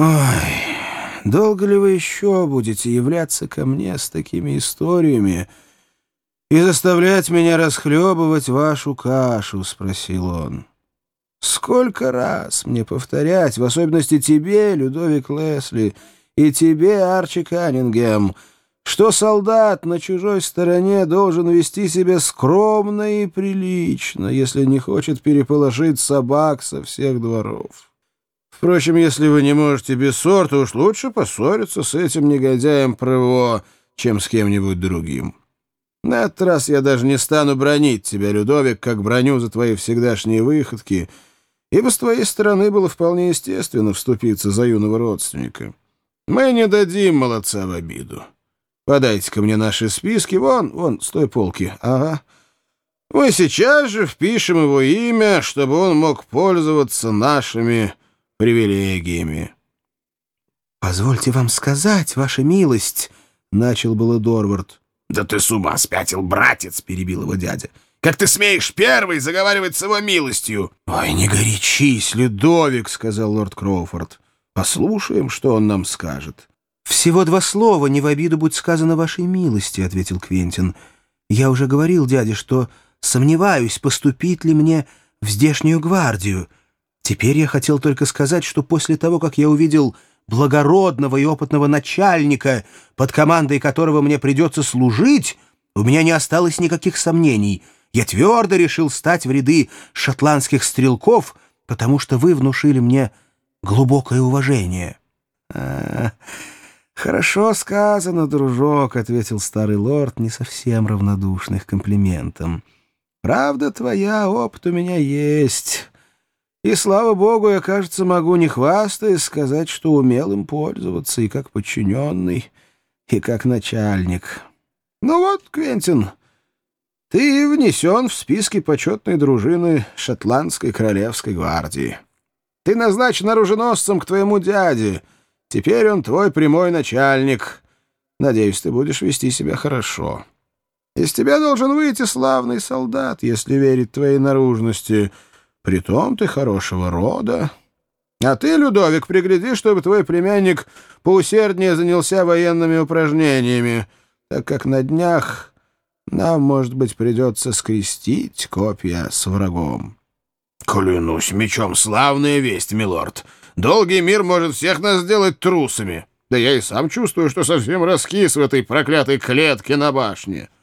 «Ой, долго ли вы еще будете являться ко мне с такими историями и заставлять меня расхлебывать вашу кашу?» — спросил он. «Сколько раз мне повторять, в особенности тебе, Людовик Лесли, и тебе, Арчи Каннингем, что солдат на чужой стороне должен вести себя скромно и прилично, если не хочет переполошить собак со всех дворов?» Впрочем, если вы не можете без сорта, уж лучше поссориться с этим негодяем Прево, чем с кем-нибудь другим. На этот раз я даже не стану бронить тебя, Людовик, как броню за твои всегдашние выходки, ибо с твоей стороны было вполне естественно вступиться за юного родственника. Мы не дадим молодца в обиду. Подайте-ка мне наши списки, вон, вон, с той полки, ага. Мы сейчас же впишем его имя, чтобы он мог пользоваться нашими привилегиями. «Позвольте вам сказать, ваша милость», — начал было Дорвард. «Да ты с ума спятил, братец!» — перебил его дядя. «Как ты смеешь первый заговаривать с его милостью?» «Ой, не горячись, Людовик!» — сказал лорд Кроуфорд. «Послушаем, что он нам скажет». «Всего два слова, не в обиду будь сказано вашей милости», — ответил Квентин. «Я уже говорил дяде, что сомневаюсь, поступить ли мне в здешнюю гвардию». Теперь я хотел только сказать, что после того, как я увидел благородного и опытного начальника, под командой которого мне придется служить, у меня не осталось никаких сомнений. Я твердо решил стать в ряды шотландских стрелков, потому что вы внушили мне глубокое уважение. А, «Хорошо сказано, дружок», — ответил старый лорд, не совсем равнодушный к комплиментам. «Правда твоя, опыт у меня есть». И, слава богу, я, кажется, могу не хвастаясь сказать, что умел им пользоваться и как подчиненный, и как начальник. Ну вот, Квентин, ты внесен в списки почетной дружины шотландской королевской гвардии. Ты назначен оруженосцем к твоему дяде. Теперь он твой прямой начальник. Надеюсь, ты будешь вести себя хорошо. Из тебя должен выйти славный солдат, если верить твоей наружности — Притом ты хорошего рода. А ты, Людовик, пригляди, чтобы твой племянник поусерднее занялся военными упражнениями, так как на днях нам, может быть, придется скрестить копья с врагом. — Клянусь мечом, славная весть, милорд. Долгий мир может всех нас сделать трусами. Да я и сам чувствую, что совсем раскис в этой проклятой клетке на башне. —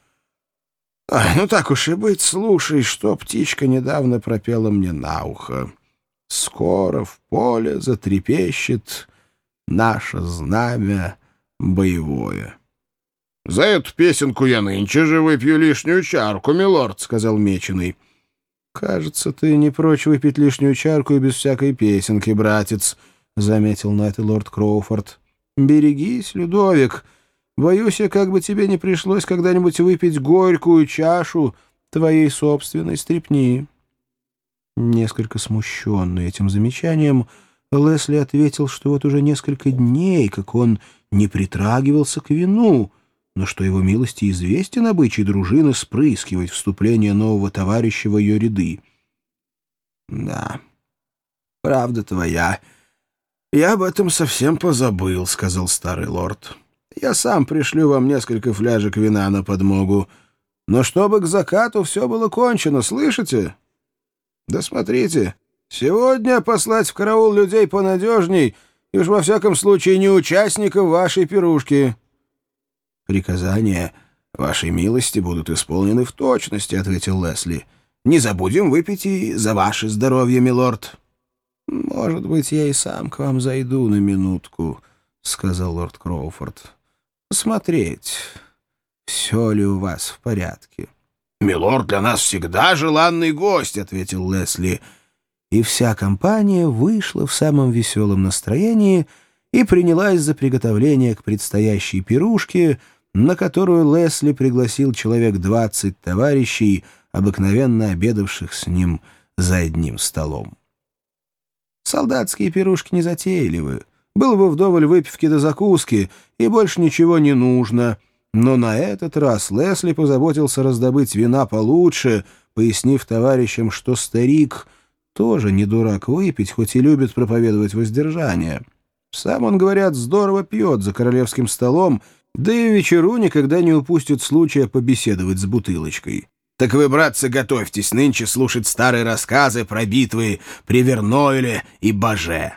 Ай, ну так уж и быть, слушай, что птичка недавно пропела мне на ухо. Скоро в поле затрепещет наше знамя боевое. — За эту песенку я нынче же выпью лишнюю чарку, милорд, — сказал Меченый. — Кажется, ты не прочь выпить лишнюю чарку и без всякой песенки, братец, — заметил на это лорд Кроуфорд. — Берегись, Людовик, — Боюсь я, как бы тебе не пришлось когда-нибудь выпить горькую чашу твоей собственной стрепни». Несколько смущенный этим замечанием, Лесли ответил, что вот уже несколько дней, как он не притрагивался к вину, но что его милости известен обычай дружины спрыскивать вступление нового товарища в ее ряды. «Да, правда твоя. Я об этом совсем позабыл», — сказал старый лорд. Я сам пришлю вам несколько фляжек вина на подмогу. Но чтобы к закату все было кончено, слышите? Да смотрите, сегодня послать в караул людей понадежней и уж во всяком случае не участников вашей пирушки. Приказания вашей милости будут исполнены в точности, — ответил Лесли. Не забудем выпить и за ваше здоровье, милорд. Может быть, я и сам к вам зайду на минутку, — сказал лорд Кроуфорд посмотреть, все ли у вас в порядке. — Милорд для нас всегда желанный гость, — ответил Лесли. И вся компания вышла в самом веселом настроении и принялась за приготовление к предстоящей пирушке, на которую Лесли пригласил человек двадцать товарищей, обыкновенно обедавших с ним за одним столом. Солдатские пирушки не затейливы. Было бы вдоволь выпивки до закуски, и больше ничего не нужно. Но на этот раз Лесли позаботился раздобыть вина получше, пояснив товарищам, что старик тоже не дурак выпить, хоть и любит проповедовать воздержание. Сам он, говорят, здорово пьет за королевским столом, да и вечеру никогда не упустит случая побеседовать с бутылочкой. Так вы, братцы, готовьтесь нынче слушать старые рассказы про битвы при Вернойле и Баже.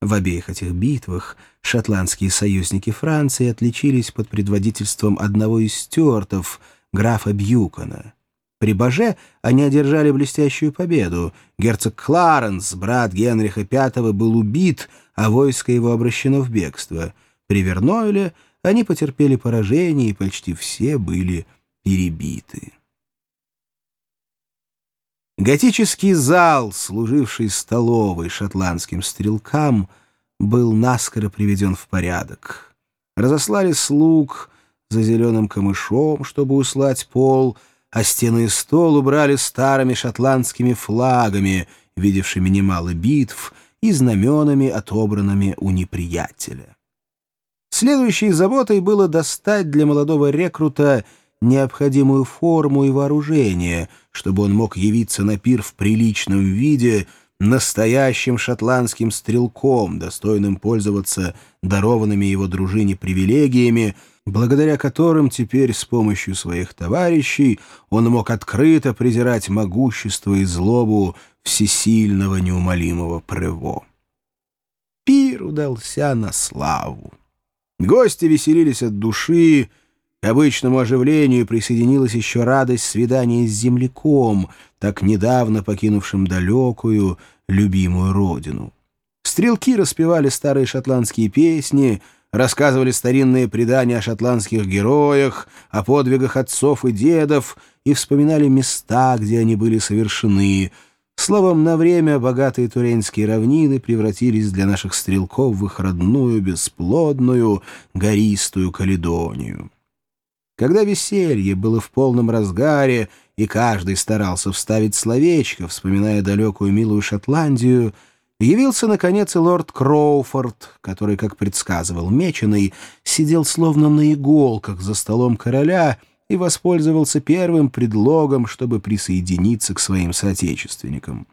В обеих этих битвах шотландские союзники Франции отличились под предводительством одного из стюартов, графа Бьюкона. При Баже они одержали блестящую победу. Герцог Кларенс, брат Генриха V, был убит, а войско его обращено в бегство. При Вернойле они потерпели поражение, и почти все были перебиты. Готический зал, служивший столовой шотландским стрелкам, был наскоро приведен в порядок. Разослали слуг за зеленым камышом, чтобы услать пол, а стены и стол убрали старыми шотландскими флагами, видевшими немало битв, и знаменами, отобранными у неприятеля. Следующей заботой было достать для молодого рекрута необходимую форму и вооружение, чтобы он мог явиться на пир в приличном виде, настоящим шотландским стрелком, достойным пользоваться дарованными его дружине привилегиями, благодаря которым теперь с помощью своих товарищей он мог открыто презирать могущество и злобу всесильного неумолимого Прево. Пир удался на славу. Гости веселились от души, к обычному оживлению присоединилась еще радость свидания с земляком, так недавно покинувшим далекую, любимую родину. Стрелки распевали старые шотландские песни, рассказывали старинные предания о шотландских героях, о подвигах отцов и дедов и вспоминали места, где они были совершены. Словом, на время богатые туренские равнины превратились для наших стрелков в их родную, бесплодную, гористую Каледонию. Когда веселье было в полном разгаре, и каждый старался вставить словечко, вспоминая далекую милую Шотландию, явился, наконец, и лорд Кроуфорд, который, как предсказывал Меченый, сидел словно на иголках за столом короля и воспользовался первым предлогом, чтобы присоединиться к своим соотечественникам.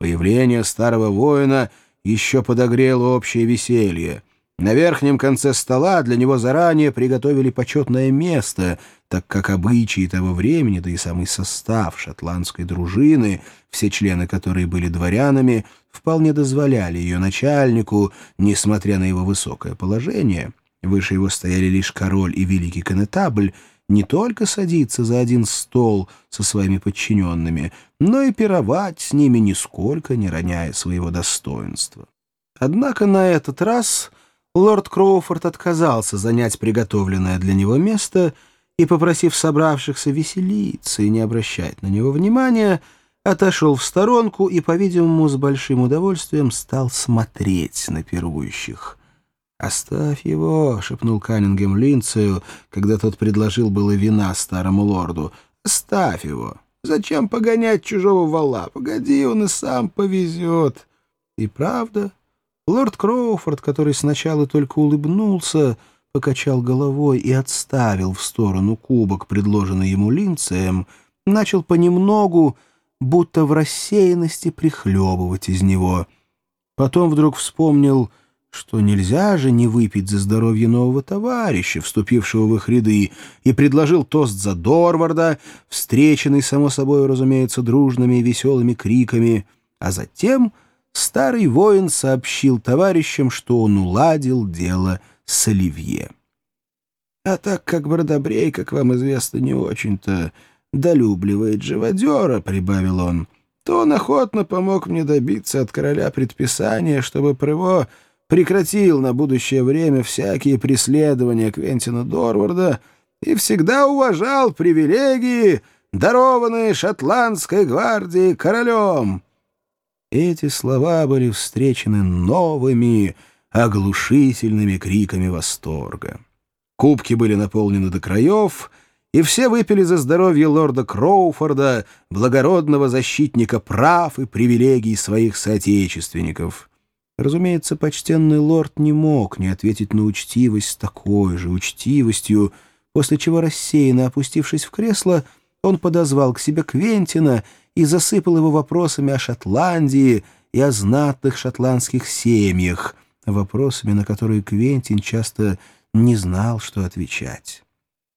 Появление старого воина еще подогрело общее веселье — на верхнем конце стола для него заранее приготовили почетное место, так как обычаи того времени, да и самый состав шотландской дружины, все члены которой были дворянами, вполне дозволяли ее начальнику, несмотря на его высокое положение, выше его стояли лишь король и великий конетабль, не только садиться за один стол со своими подчиненными, но и пировать с ними, нисколько не роняя своего достоинства. Однако на этот раз лорд Кроуфорд отказался занять приготовленное для него место и, попросив собравшихся веселиться и не обращать на него внимания, отошел в сторонку и, по-видимому, с большим удовольствием стал смотреть на пирующих. «Оставь его», — шепнул Каннингем Линцею, когда тот предложил было вина старому лорду. «Оставь его. Зачем погонять чужого вала? Погоди, он и сам повезет». И правда... Лорд Кроуфорд, который сначала только улыбнулся, покачал головой и отставил в сторону кубок, предложенный ему Линцеем, начал понемногу, будто в рассеянности, прихлебывать из него. Потом вдруг вспомнил, что нельзя же не выпить за здоровье нового товарища, вступившего в их ряды, и предложил тост за Дорварда, встреченный, само собой, разумеется, дружными и веселыми криками, а затем — старый воин сообщил товарищам, что он уладил дело с Оливье. А так как Бродобрей, как вам известно, не очень-то долюбливает живодера, — прибавил он, — то он охотно помог мне добиться от короля предписания, чтобы Прево прекратил на будущее время всякие преследования Квентина Дорварда и всегда уважал привилегии, дарованные шотландской гвардией королем. Эти слова были встречены новыми, оглушительными криками восторга. Кубки были наполнены до краев, и все выпили за здоровье лорда Кроуфорда, благородного защитника прав и привилегий своих соотечественников. Разумеется, почтенный лорд не мог не ответить на учтивость с такой же учтивостью, после чего, рассеянно опустившись в кресло, он подозвал к себе Квентина и засыпал его вопросами о Шотландии и о знатных шотландских семьях, вопросами, на которые Квентин часто не знал, что отвечать.